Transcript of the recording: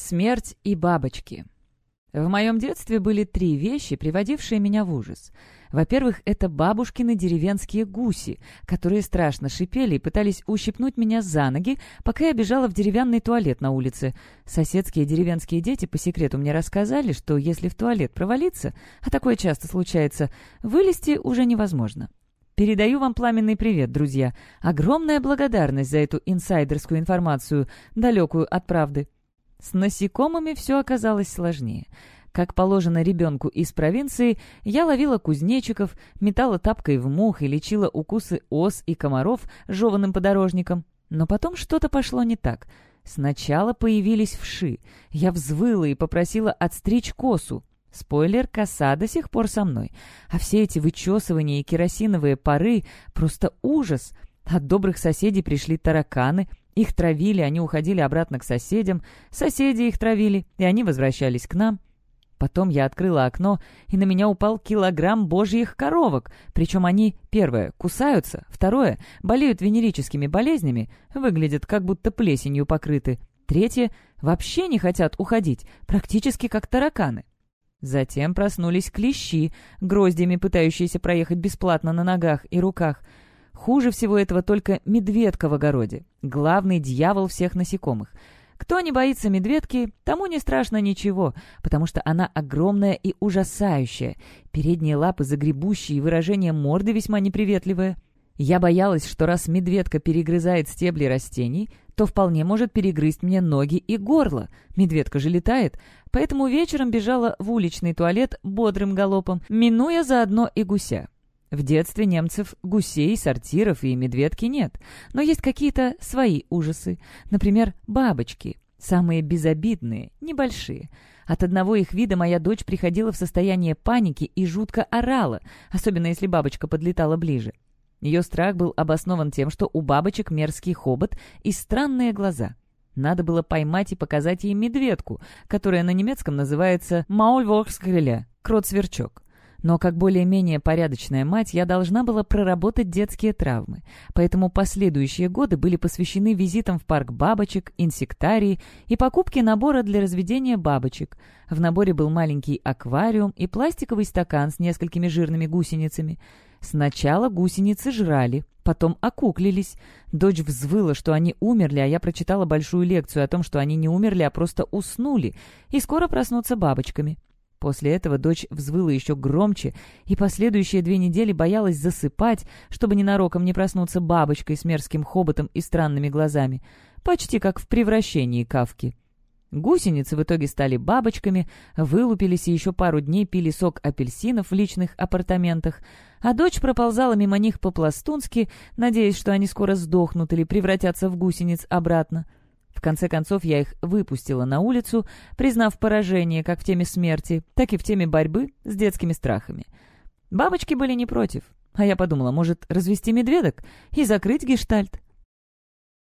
Смерть и бабочки. В моем детстве были три вещи, приводившие меня в ужас. Во-первых, это бабушкины деревенские гуси, которые страшно шипели и пытались ущипнуть меня за ноги, пока я бежала в деревянный туалет на улице. Соседские деревенские дети по секрету мне рассказали, что если в туалет провалиться, а такое часто случается, вылезти уже невозможно. Передаю вам пламенный привет, друзья. Огромная благодарность за эту инсайдерскую информацию, далекую от правды. С насекомыми все оказалось сложнее. Как положено ребенку из провинции, я ловила кузнечиков, метала тапкой в мух и лечила укусы ос и комаров жеванным подорожником. Но потом что-то пошло не так. Сначала появились вши. Я взвыла и попросила отстричь косу. Спойлер, коса до сих пор со мной. А все эти вычесывания и керосиновые пары — просто ужас. От добрых соседей пришли тараканы, их травили, они уходили обратно к соседям, соседи их травили, и они возвращались к нам. Потом я открыла окно, и на меня упал килограмм божьих коровок. Причем они, первое, кусаются, второе, болеют венерическими болезнями, выглядят как будто плесенью покрыты. Третье, вообще не хотят уходить, практически как тараканы. Затем проснулись клещи, гроздями пытающиеся проехать бесплатно на ногах и руках — Хуже всего этого только медведка в огороде. Главный дьявол всех насекомых. Кто не боится медведки, тому не страшно ничего, потому что она огромная и ужасающая. Передние лапы загребущие выражение морды весьма неприветливое. Я боялась, что раз медведка перегрызает стебли растений, то вполне может перегрызть мне ноги и горло. Медведка же летает. Поэтому вечером бежала в уличный туалет бодрым галопом, минуя заодно и гуся. В детстве немцев гусей, сортиров и медведки нет, но есть какие-то свои ужасы. Например, бабочки. Самые безобидные, небольшие. От одного их вида моя дочь приходила в состояние паники и жутко орала, особенно если бабочка подлетала ближе. Ее страх был обоснован тем, что у бабочек мерзкий хобот и странные глаза. Надо было поймать и показать ей медведку, которая на немецком называется «маульворкскреля» — крот-сверчок. Но как более-менее порядочная мать я должна была проработать детские травмы, поэтому последующие годы были посвящены визитам в парк бабочек, инсектарии и покупке набора для разведения бабочек. В наборе был маленький аквариум и пластиковый стакан с несколькими жирными гусеницами. Сначала гусеницы жрали, потом окуклились. Дочь взвыла, что они умерли, а я прочитала большую лекцию о том, что они не умерли, а просто уснули, и скоро проснутся бабочками. После этого дочь взвыла еще громче, и последующие две недели боялась засыпать, чтобы ненароком не проснуться бабочкой с мерзким хоботом и странными глазами, почти как в превращении Кавки. Гусеницы в итоге стали бабочками, вылупились и еще пару дней пили сок апельсинов в личных апартаментах, а дочь проползала мимо них по-пластунски, надеясь, что они скоро сдохнут или превратятся в гусениц обратно. В конце концов, я их выпустила на улицу, признав поражение как в теме смерти, так и в теме борьбы с детскими страхами. Бабочки были не против, а я подумала, может, развести медведок и закрыть гештальт.